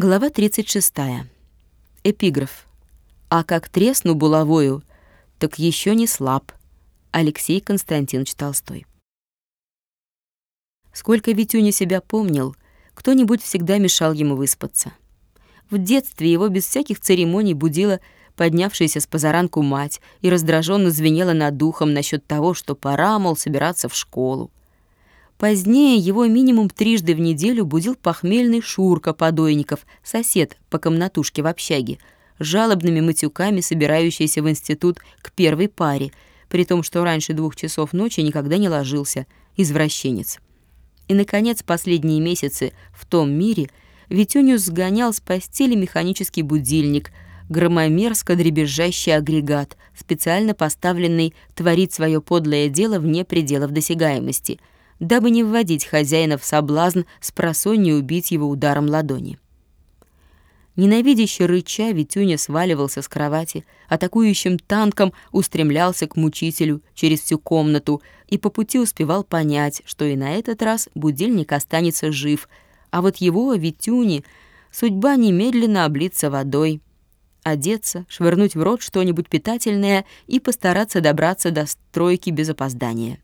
Глава 36. Эпиграф. «А как тресну булавою, так еще не слаб». Алексей Константинович Толстой. Сколько Витюня себя помнил, кто-нибудь всегда мешал ему выспаться. В детстве его без всяких церемоний будила поднявшаяся с позаранку мать и раздраженно звенела над духом насчет того, что пора, мол, собираться в школу. Позднее его минимум трижды в неделю будил похмельный Шурка Подойников, сосед по комнатушке в общаге, жалобными матюками собирающийся в институт к первой паре, при том, что раньше двух часов ночи никогда не ложился, извращенец. И, наконец, последние месяцы в том мире Витюню сгонял с постели механический будильник, громомерзко дребезжащий агрегат, специально поставленный творить свое подлое дело вне пределов досягаемости — дабы не вводить хозяина в соблазн с просонья убить его ударом ладони. Ненавидящий рыча, Витюня сваливался с кровати, атакующим танком устремлялся к мучителю через всю комнату и по пути успевал понять, что и на этот раз будильник останется жив, а вот его, Витюни, судьба немедленно облиться водой, одеться, швырнуть в рот что-нибудь питательное и постараться добраться до стройки без опоздания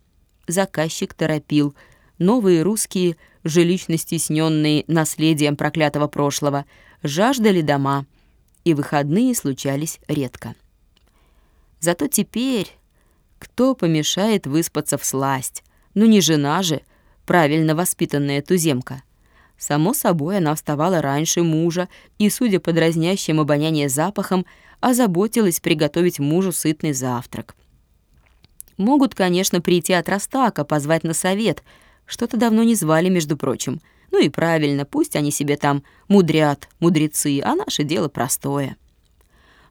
заказчик торопил. Новые русские, жилищно стесненные наследием проклятого прошлого, жаждали дома, и выходные случались редко. Зато теперь кто помешает выспаться в сласть? Ну не жена же, правильно воспитанная туземка. Само собой, она вставала раньше мужа и, судя по дразнящим обоняние запахам, озаботилась приготовить мужу сытный завтрак. Могут, конечно, прийти от Растака, позвать на совет. Что-то давно не звали, между прочим. Ну и правильно, пусть они себе там мудрят, мудрецы, а наше дело простое.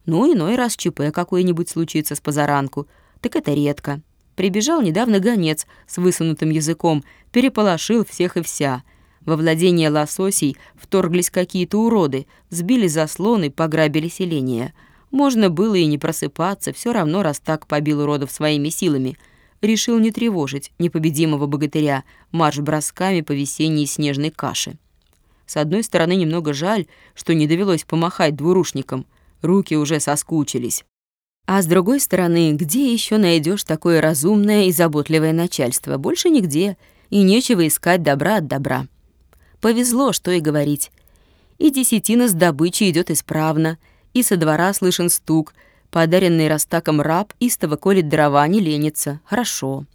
Ну, иной раз ЧП какой-нибудь случится с позаранку. Так это редко. Прибежал недавно гонец с высунутым языком, переполошил всех и вся. Во владение лососей вторглись какие-то уроды, сбили заслоны, пограбили селение — можно было и не просыпаться, все равно раз так побил уродов своими силами. Решил не тревожить непобедимого богатыря марш-бросками по весенней снежной каше. С одной стороны, немного жаль, что не довелось помахать двурушникам. Руки уже соскучились. А с другой стороны, где еще найдешь такое разумное и заботливое начальство? Больше нигде, и нечего искать добра от добра. Повезло, что и говорить. И десятина с добычей идет исправно — и со двора слышен стук. Подаренный Растаком раб истово колет дрова, не ленится. Хорошо.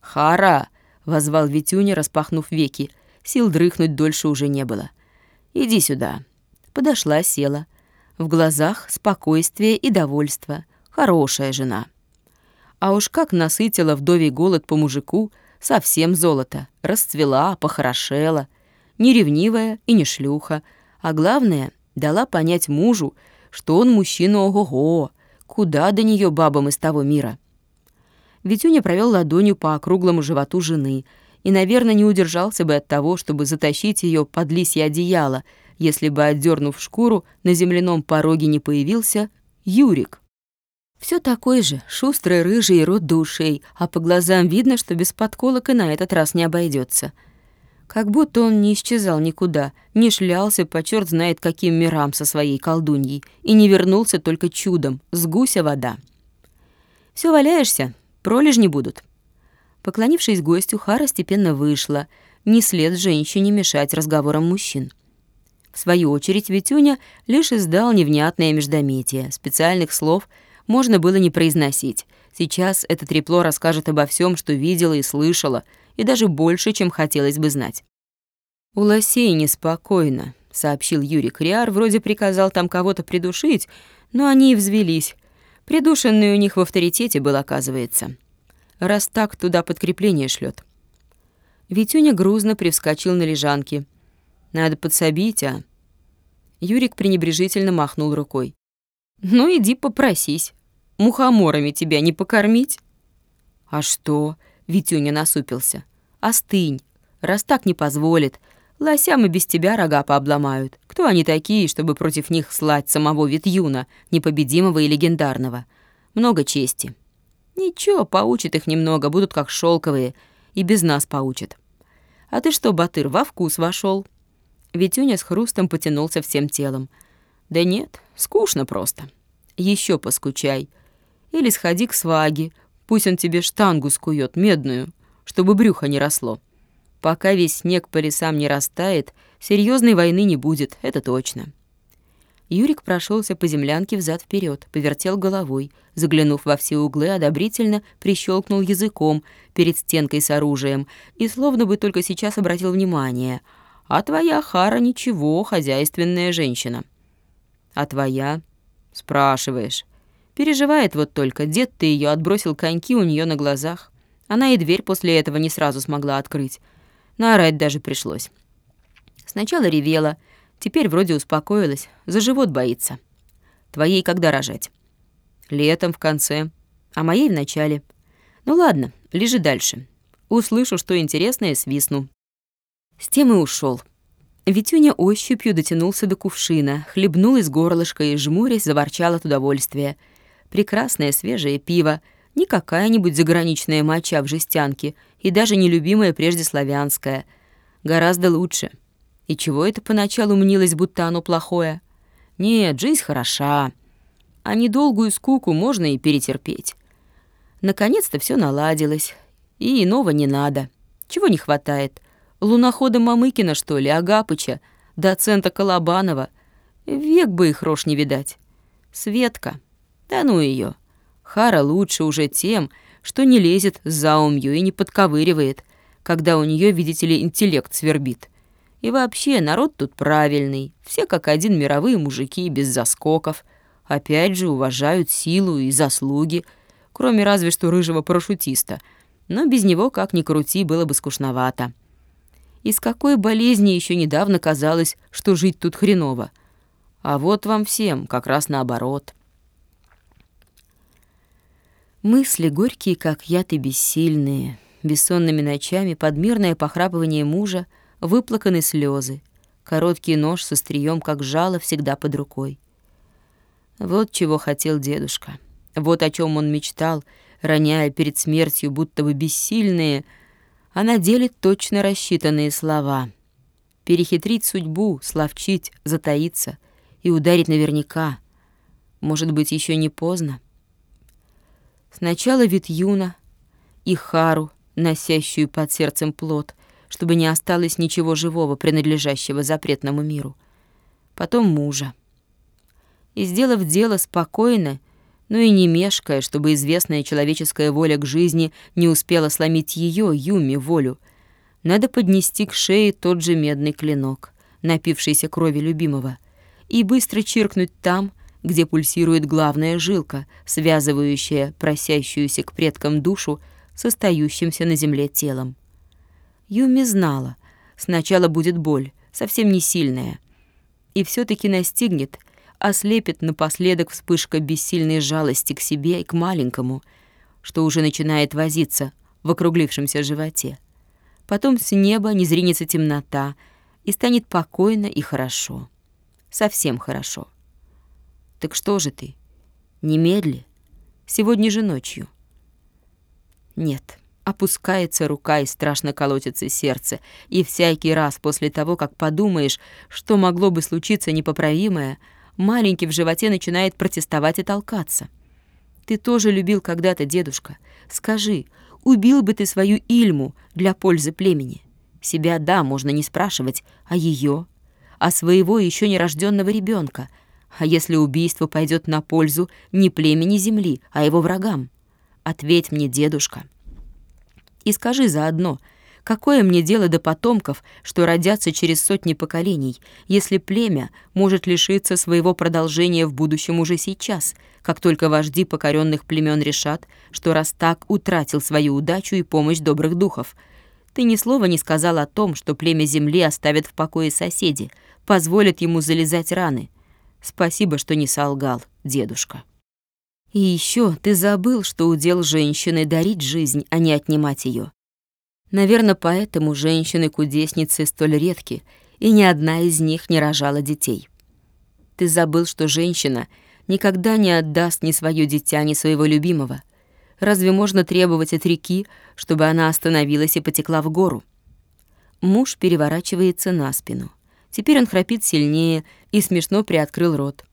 «Хара!» — возвал Витюня, распахнув веки. Сил дрыхнуть дольше уже не было. «Иди сюда». Подошла, села. В глазах спокойствие и довольство. Хорошая жена. А уж как насытила вдовий голод по мужику, совсем золото. Расцвела, похорошела. Не ревнивая и не шлюха. А главное, дала понять мужу, что он мужчина ого-го, куда до нее бабам из того мира. Витюня провел ладонью по округлому животу жены и, наверное, не удержался бы от того, чтобы затащить ее под лисье одеяло, если бы, отдернув шкуру, на земляном пороге не появился Юрик. Все такой же, шустрый, рыжий и рот душей, а по глазам видно, что без подколок и на этот раз не обойдется — как будто он не исчезал никуда, не шлялся по черт знает каким мирам со своей колдуньей и не вернулся только чудом, с гуся вода. Все валяешься, пролежни будут». Поклонившись гостю, Хара степенно вышла, не след женщине мешать разговорам мужчин. В свою очередь Витюня лишь издал невнятное междометие. Специальных слов можно было не произносить. Сейчас это трепло расскажет обо всем, что видела и слышала, и даже больше, чем хотелось бы знать. «У лосей неспокойно», — сообщил Юрий Криар, вроде приказал там кого-то придушить, но они и взвелись. Придушенный у них в авторитете был, оказывается. Раз так, туда подкрепление шлет. Витюня грузно привскочил на лежанке. «Надо подсобить, а?» Юрик пренебрежительно махнул рукой. «Ну, иди попросись. Мухоморами тебя не покормить?» «А что?» — Витюня насупился. Остынь. Раз так не позволит, лосям и без тебя рога пообломают. Кто они такие, чтобы против них слать самого Витюна, непобедимого и легендарного? Много чести. Ничего, поучит их немного, будут как шелковые, и без нас поучат. А ты что, Батыр, во вкус вошел? Витюня с хрустом потянулся всем телом. «Да нет, скучно просто. Еще поскучай. Или сходи к сваге, пусть он тебе штангу скует медную, чтобы брюхо не росло. Пока весь снег по лесам не растает, серьезной войны не будет, это точно». Юрик прошелся по землянке взад вперед, повертел головой, заглянув во все углы, одобрительно прищелкнул языком перед стенкой с оружием и словно бы только сейчас обратил внимание. «А твоя Хара ничего, хозяйственная женщина». «А твоя?» «Спрашиваешь». Переживает вот только, дед ты ее отбросил коньки у нее на глазах. Она и дверь после этого не сразу смогла открыть. Наорать даже пришлось. Сначала ревела, теперь вроде успокоилась, за живот боится. Твоей когда рожать? Летом в конце, а моей в начале. Ну ладно, лежи дальше. Услышу, что интересное, свистну. С тем и ушел. Витюня ощупью дотянулся до кувшина, хлебнул из горлышка и, жмурясь, заворчал от удовольствия — прекрасное свежее пиво, не какая-нибудь заграничная моча в жестянке и даже не любимая прежде славянская. Гораздо лучше. И чего это поначалу мнилось, будто оно плохое? Нет, жизнь хороша. А недолгую скуку можно и перетерпеть. Наконец-то все наладилось. И иного не надо. Чего не хватает? Лунохода Мамыкина, что ли, Агапыча, доцента Колобанова? Век бы их рожь не видать. Светка. Да ну ее. Хара лучше уже тем, что не лезет за умью и не подковыривает, когда у нее, видите ли, интеллект свербит. И вообще, народ тут правильный, все как один мировые мужики, без заскоков. Опять же, уважают силу и заслуги, кроме разве что рыжего парашютиста. Но без него, как ни крути, было бы скучновато. Из какой болезни еще недавно казалось, что жить тут хреново. А вот вам всем как раз наоборот. Мысли горькие, как яд и бессильные, бессонными ночами, подмирное похрапывание мужа, выплаканы слезы, короткий нож со стрием, как жало, всегда под рукой. Вот чего хотел дедушка, вот о чем он мечтал, роняя перед смертью будто бы бессильные, а на деле точно рассчитанные слова. Перехитрить судьбу, словчить, затаиться и ударить наверняка. Может быть, еще не поздно. Сначала Витюна и Хару, носящую под сердцем плод, чтобы не осталось ничего живого, принадлежащего запретному миру. Потом мужа. И, сделав дело спокойно, но и не мешкая, чтобы известная человеческая воля к жизни не успела сломить ее, Юми, волю, надо поднести к шее тот же медный клинок, напившийся крови любимого, и быстро чиркнуть там, где пульсирует главная жилка, связывающая просящуюся к предкам душу с остающимся на земле телом. Юми знала, сначала будет боль, совсем не сильная, и все таки настигнет, ослепит напоследок вспышка бессильной жалости к себе и к маленькому, что уже начинает возиться в округлившемся животе. Потом с неба не зринется темнота, и станет покойно и хорошо. Совсем хорошо. Так что же ты? Немедли? Сегодня же ночью. Нет. Опускается рука и страшно колотится сердце, и всякий раз после того, как подумаешь, что могло бы случиться непоправимое, маленький в животе начинает протестовать и толкаться. Ты тоже любил когда-то, дедушка. Скажи, убил бы ты свою Ильму для пользы племени? Себя, да, можно не спрашивать, а ее, а своего еще нерожденного ребенка — а если убийство пойдет на пользу не племени земли, а его врагам? Ответь мне, дедушка. И скажи заодно, какое мне дело до потомков, что родятся через сотни поколений, если племя может лишиться своего продолжения в будущем уже сейчас, как только вожди покоренных племен решат, что раз так утратил свою удачу и помощь добрых духов. Ты ни слова не сказал о том, что племя земли оставят в покое соседи, позволят ему залезать раны — Спасибо, что не солгал, дедушка. И еще ты забыл, что удел женщины дарить жизнь, а не отнимать ее. Наверное, поэтому женщины-кудесницы столь редки, и ни одна из них не рожала детей. Ты забыл, что женщина никогда не отдаст ни свое дитя, ни своего любимого. Разве можно требовать от реки, чтобы она остановилась и потекла в гору? Муж переворачивается на спину. Теперь он храпит сильнее и смешно приоткрыл рот.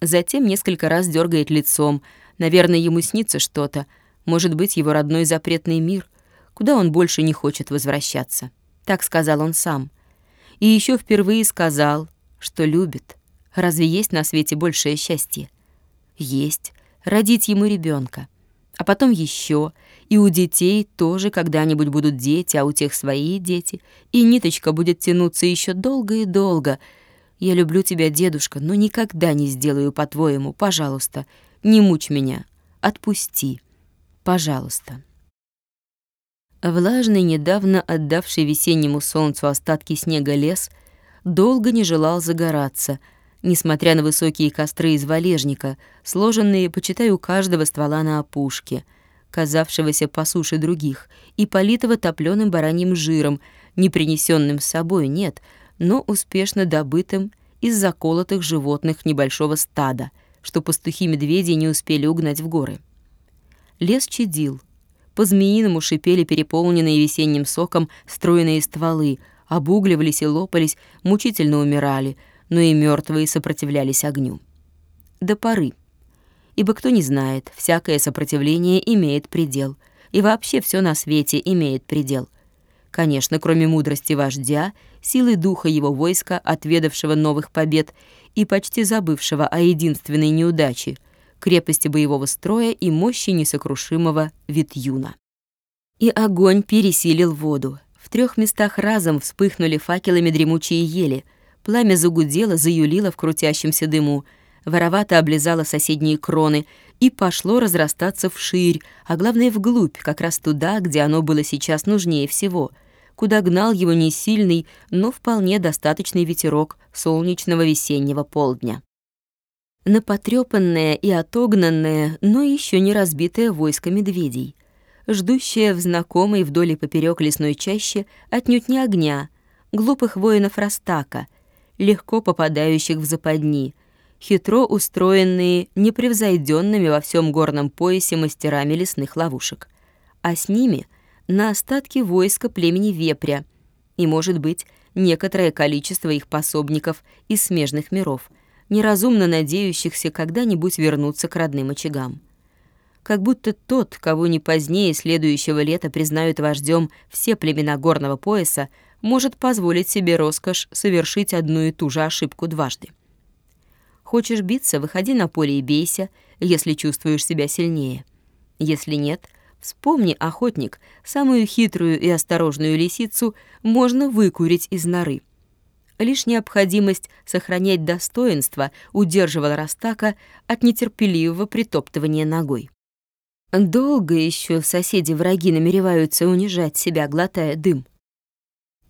Затем несколько раз дергает лицом. Наверное, ему снится что-то. Может быть, его родной запретный мир, куда он больше не хочет возвращаться. Так сказал он сам. И еще впервые сказал, что любит. Разве есть на свете большее счастье? Есть. Родить ему ребенка, А потом еще. И у детей тоже когда-нибудь будут дети, а у тех свои дети. И ниточка будет тянуться еще долго и долго — я люблю тебя, дедушка, но никогда не сделаю по-твоему. Пожалуйста, не мучь меня. Отпусти. Пожалуйста. Влажный, недавно отдавший весеннему солнцу остатки снега лес долго не желал загораться, несмотря на высокие костры из валежника, сложенные, почитай, у каждого ствола на опушке, казавшегося по суше других, и политого топлёным бараньим жиром, не принесенным с собой, нет — но успешно добытым из заколотых животных небольшого стада, что пастухи-медведи не успели угнать в горы. Лес чадил. По-змеиному шипели переполненные весенним соком стройные стволы, обугливались и лопались, мучительно умирали, но и мертвые сопротивлялись огню. До поры. Ибо кто не знает, всякое сопротивление имеет предел, и вообще все на свете имеет предел — Конечно, кроме мудрости вождя, силы духа его войска, отведавшего новых побед и почти забывшего о единственной неудаче — крепости боевого строя и мощи несокрушимого Витюна. И огонь пересилил воду. В трех местах разом вспыхнули факелами дремучие ели, пламя загудело, заюлило в крутящемся дыму, воровато облизало соседние кроны и пошло разрастаться вширь, а главное вглубь, как раз туда, где оно было сейчас нужнее всего, куда гнал его не сильный, но вполне достаточный ветерок солнечного весеннего полдня. На потрёпанное и отогнанное, но еще не разбитое войско медведей, ждущее в знакомой вдоль и поперёк лесной чаще отнюдь не огня, глупых воинов Растака, легко попадающих в западни — хитро устроенные непревзойденными во всем горном поясе мастерами лесных ловушек, а с ними на остатки войска племени Вепря и, может быть, некоторое количество их пособников из смежных миров, неразумно надеющихся когда-нибудь вернуться к родным очагам. Как будто тот, кого не позднее следующего лета признают вождем все племена горного пояса, может позволить себе роскошь совершить одну и ту же ошибку дважды. Хочешь биться, выходи на поле и бейся, если чувствуешь себя сильнее. Если нет, вспомни, охотник, самую хитрую и осторожную лисицу можно выкурить из норы. Лишь необходимость сохранять достоинство удерживала Растака от нетерпеливого притоптывания ногой. Долго еще соседи-враги намереваются унижать себя, глотая дым.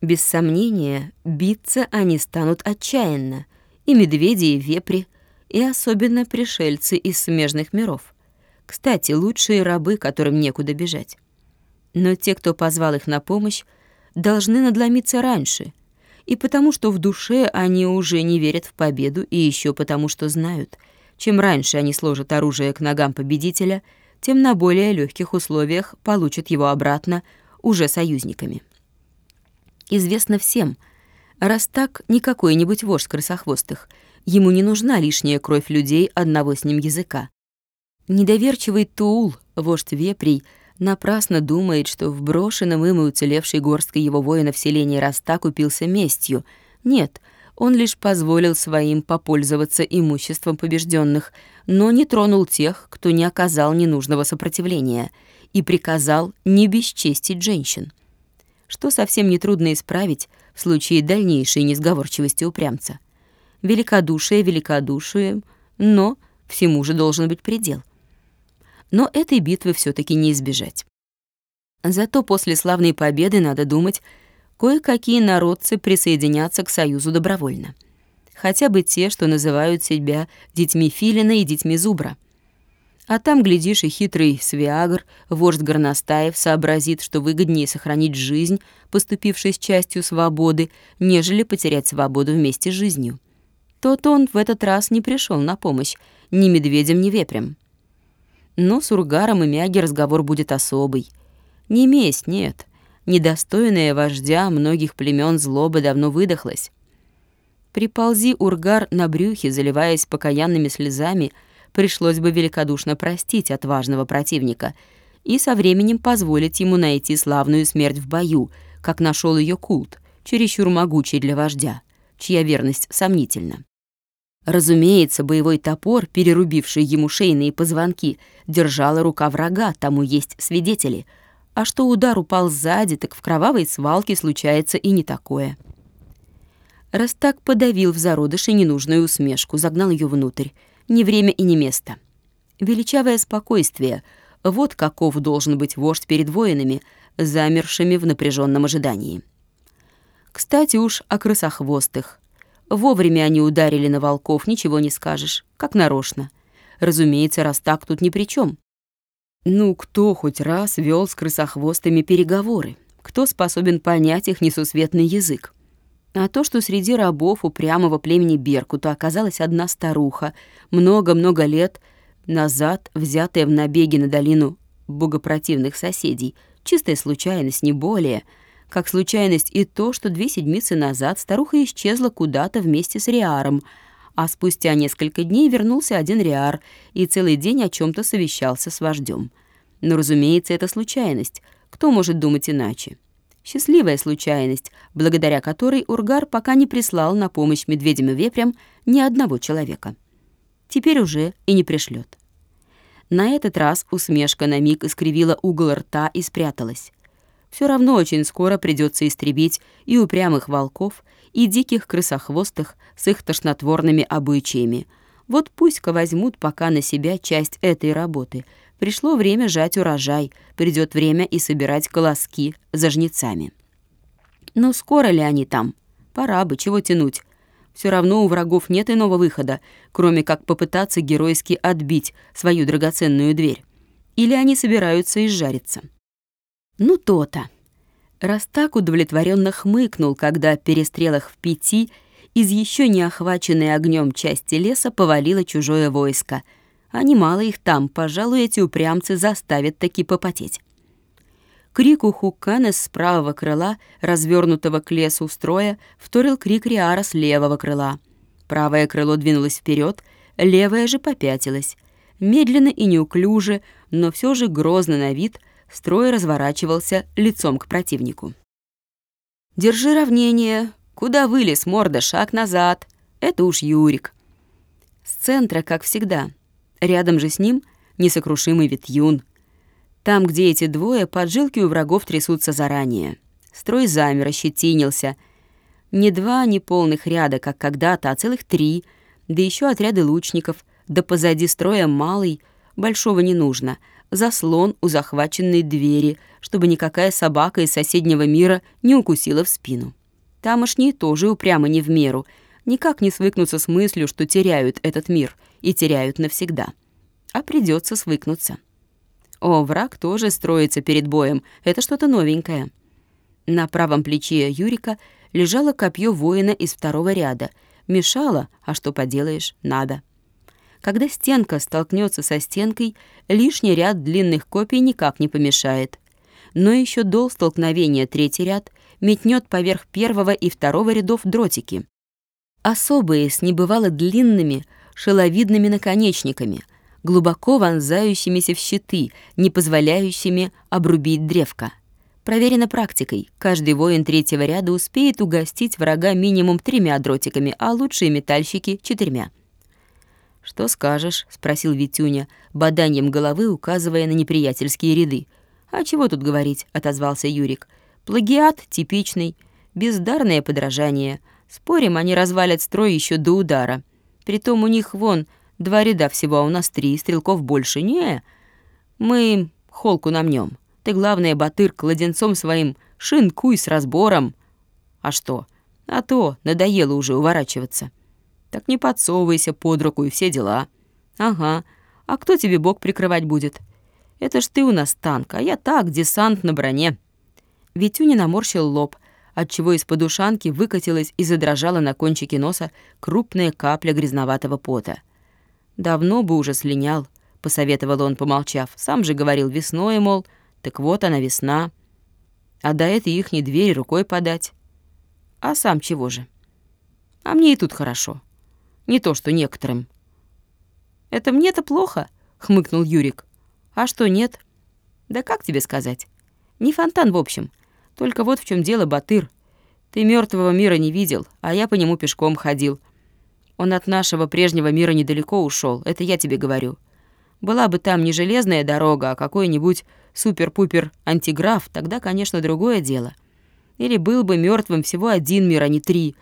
Без сомнения, биться они станут отчаянно, и медведи, и вепри, и особенно пришельцы из смежных миров. Кстати, лучшие рабы, которым некуда бежать. Но те, кто позвал их на помощь, должны надломиться раньше, и потому что в душе они уже не верят в победу, и еще потому что знают, чем раньше они сложат оружие к ногам победителя, тем на более легких условиях получат его обратно уже союзниками. Известно всем — Раз так, не какой-нибудь вождь крысохвостых. Ему не нужна лишняя кровь людей одного с ним языка. Недоверчивый Туул, вождь вепрей, напрасно думает, что в брошенном им и уцелевшей горсткой его воинов селении Раста купился местью. Нет, он лишь позволил своим попользоваться имуществом побежденных, но не тронул тех, кто не оказал ненужного сопротивления, и приказал не бесчестить женщин. Что совсем нетрудно исправить, в случае дальнейшей несговорчивости упрямца. Великодушие великодушием, но всему же должен быть предел. Но этой битвы все таки не избежать. Зато после славной победы, надо думать, кое-какие народцы присоединятся к Союзу добровольно. Хотя бы те, что называют себя детьми Филина и детьми Зубра — а там, глядишь, и хитрый Свиагр, вождь горностаев, сообразит, что выгоднее сохранить жизнь, поступившись частью свободы, нежели потерять свободу вместе с жизнью. Тот он в этот раз не пришел на помощь ни медведям, ни вепрям. Но с Ургаром и Мяги разговор будет особый. Не месть, нет. Недостойная вождя многих племен злоба давно выдохлась. Приползи Ургар на брюхе, заливаясь покаянными слезами, пришлось бы великодушно простить отважного противника и со временем позволить ему найти славную смерть в бою, как нашел ее культ, чересчур могучий для вождя, чья верность сомнительна. Разумеется, боевой топор, перерубивший ему шейные позвонки, держала рука врага, тому есть свидетели. А что удар упал сзади, так в кровавой свалке случается и не такое. Растак подавил в зародыше ненужную усмешку, загнал ее внутрь. Не время и не место. Величавое спокойствие — вот каков должен быть вождь перед воинами, замершими в напряженном ожидании. Кстати уж о крысохвостых. Вовремя они ударили на волков, ничего не скажешь, как нарочно. Разумеется, Растак тут ни при чем. Ну, кто хоть раз вел с крысохвостами переговоры? Кто способен понять их несусветный язык? А то, что среди рабов упрямого племени Беркута оказалась одна старуха, много-много лет назад взятая в набеги на долину богопротивных соседей, чистая случайность, не более, как случайность и то, что две седмицы назад старуха исчезла куда-то вместе с Риаром, а спустя несколько дней вернулся один Риар и целый день о чем то совещался с вождем. Но, разумеется, это случайность. Кто может думать иначе? Счастливая случайность, благодаря которой Ургар пока не прислал на помощь медведям и вепрям ни одного человека. Теперь уже и не пришлет. На этот раз усмешка на миг искривила угол рта и спряталась. Все равно очень скоро придется истребить и упрямых волков, и диких крысохвостых с их тошнотворными обычаями. Вот пусть-ка возьмут пока на себя часть этой работы — Пришло время жать урожай, придет время и собирать колоски за жнецами. Ну, скоро ли они там? Пора бы, чего тянуть. Все равно у врагов нет иного выхода, кроме как попытаться геройски отбить свою драгоценную дверь. Или они собираются изжариться. Ну, то-то. Растак удовлетворенно хмыкнул, когда перестрелах в пяти из еще не охваченной огнем части леса повалило чужое войско — а немало их там, пожалуй, эти упрямцы заставят таки попотеть. Крику Хукана с правого крыла, развернутого к лесу строя, вторил крик Риара с левого крыла. Правое крыло двинулось вперед, левое же попятилось. Медленно и неуклюже, но все же грозно на вид, строй разворачивался лицом к противнику. «Держи равнение. Куда вылез, морда, шаг назад. Это уж Юрик». С центра, как всегда, Рядом же с ним несокрушимый Витюн. Там, где эти двое, поджилки у врагов трясутся заранее. Строй замер, ощетинился. Не два неполных ряда, как когда-то, а целых три, да еще отряды лучников, да позади строя малый, большого не нужно, заслон у захваченной двери, чтобы никакая собака из соседнего мира не укусила в спину. Тамошние тоже упрямо не в меру, никак не свыкнутся с мыслью, что теряют этот мир — и теряют навсегда. А придется свыкнуться. О, враг тоже строится перед боем. Это что-то новенькое. На правом плече Юрика лежало копье воина из второго ряда. Мешало, а что поделаешь, надо. Когда стенка столкнется со стенкой, лишний ряд длинных копий никак не помешает. Но еще до столкновения третий ряд метнет поверх первого и второго рядов дротики. Особые, с небывало длинными, шеловидными наконечниками, глубоко вонзающимися в щиты, не позволяющими обрубить древко. Проверено практикой. Каждый воин третьего ряда успеет угостить врага минимум тремя дротиками, а лучшие метальщики — четырьмя. «Что скажешь?» — спросил Витюня, боданием головы указывая на неприятельские ряды. «А чего тут говорить?» — отозвался Юрик. «Плагиат типичный, бездарное подражание. Спорим, они развалят строй еще до удара. Притом у них вон два ряда всего, а у нас три, стрелков больше. Не, мы холку намнем. Ты, главное, батыр, кладенцом своим шинкуй с разбором. А что? А то, надоело уже уворачиваться. Так не подсовывайся под руку и все дела. Ага, а кто тебе бок прикрывать будет? Это ж ты у нас танк, а я так, десант на броне. Витюня наморщил лоб — отчего из-под ушанки выкатилась и задрожала на кончике носа крупная капля грязноватого пота. «Давно бы уже слинял», — посоветовал он, помолчав. «Сам же говорил весной, мол, так вот она весна. А до этой ихней двери рукой подать. А сам чего же?» А мне и тут хорошо. Не то, что некоторым. «Это мне-то плохо?» — хмыкнул Юрик. «А что нет?» «Да как тебе сказать? Не фонтан, в общем. Только вот в чем дело, Батыр. Ты мертвого мира не видел, а я по нему пешком ходил. Он от нашего прежнего мира недалеко ушел, это я тебе говорю. Была бы там не железная дорога, а какой-нибудь супер-пупер антиграф, тогда, конечно, другое дело. Или был бы мертвым всего один мир, а не три.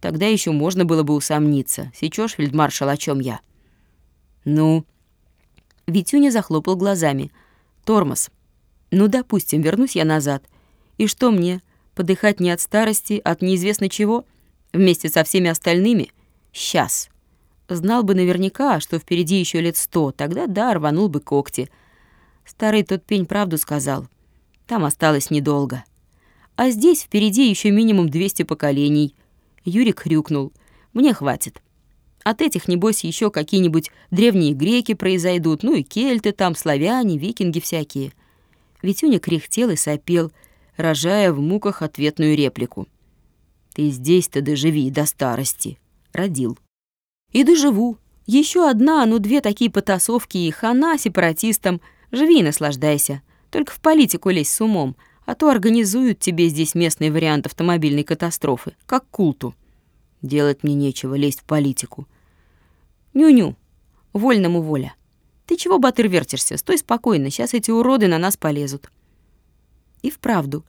Тогда еще можно было бы усомниться. Сечешь, фельдмаршал, о чем я?» «Ну?» Витюня захлопал глазами. «Тормоз. Ну, допустим, вернусь я назад. И что мне, подыхать не от старости, от неизвестно чего? Вместе со всеми остальными? Сейчас. Знал бы наверняка, что впереди еще лет сто, тогда да, рванул бы когти. Старый тот пень правду сказал. Там осталось недолго. А здесь впереди еще минимум 200 поколений. Юрик хрюкнул. Мне хватит. От этих, небось, еще какие-нибудь древние греки произойдут, ну и кельты там, славяне, викинги всякие. Витюня кряхтел и сопел, рожая в муках ответную реплику. «Ты здесь-то доживи до старости», — родил. «И доживу. Еще одна, ну две такие потасовки и хана сепаратистам. Живи и наслаждайся. Только в политику лезь с умом, а то организуют тебе здесь местный вариант автомобильной катастрофы, как культу. Делать мне нечего, лезть в политику. Ню-ню, вольному воля. Ты чего, Батыр, вертишься? Стой спокойно, сейчас эти уроды на нас полезут. И вправду,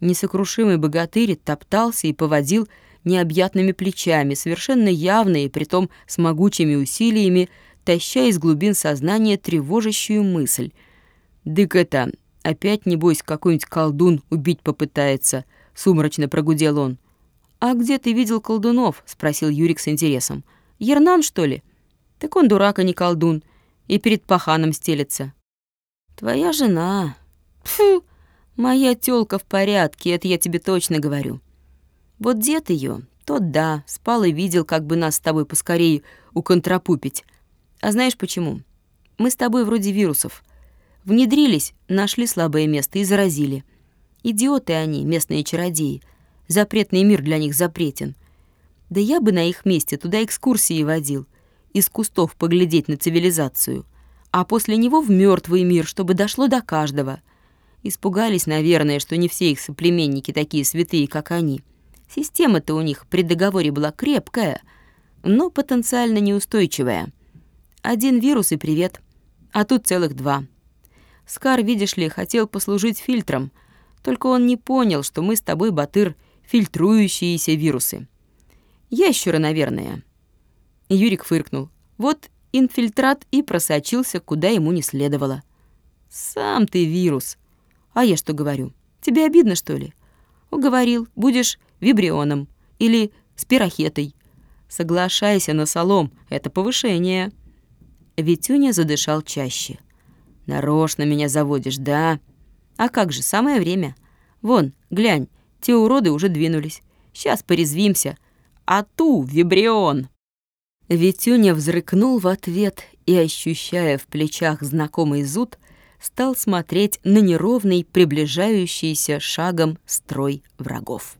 несокрушимый богатырь топтался и поводил необъятными плечами, совершенно явно и притом с могучими усилиями, таща из глубин сознания тревожащую мысль. «Дык это, опять, небось, какой-нибудь колдун убить попытается», — сумрачно прогудел он. «А где ты видел колдунов?» — спросил Юрик с интересом. «Ернан, что ли?» Так он дурак, а не колдун, и перед паханом стелется. Твоя жена. Фу, моя тёлка в порядке, это я тебе точно говорю. Вот дед её, тот да, спал и видел, как бы нас с тобой поскорее уконтрапупить. А знаешь почему? Мы с тобой вроде вирусов. Внедрились, нашли слабое место и заразили. Идиоты они, местные чародеи. Запретный мир для них запретен. Да я бы на их месте туда экскурсии водил из кустов поглядеть на цивилизацию, а после него в мертвый мир, чтобы дошло до каждого. Испугались, наверное, что не все их соплеменники такие святые, как они. Система-то у них при договоре была крепкая, но потенциально неустойчивая. Один вирус и привет, а тут целых два. Скар, видишь ли, хотел послужить фильтром, только он не понял, что мы с тобой, Батыр, фильтрующиеся вирусы. Ящеры, наверное. Юрик фыркнул. Вот инфильтрат и просочился, куда ему не следовало. «Сам ты вирус. А я что говорю? Тебе обидно, что ли? Уговорил, будешь вибрионом или спирохетой. Соглашайся на солом, это повышение». Витюня задышал чаще. «Нарочно меня заводишь, да? А как же, самое время. Вон, глянь, те уроды уже двинулись. Сейчас порезвимся. А ту, вибрион!» Витюня взрыкнул в ответ и, ощущая в плечах знакомый зуд, стал смотреть на неровный, приближающийся шагом строй врагов.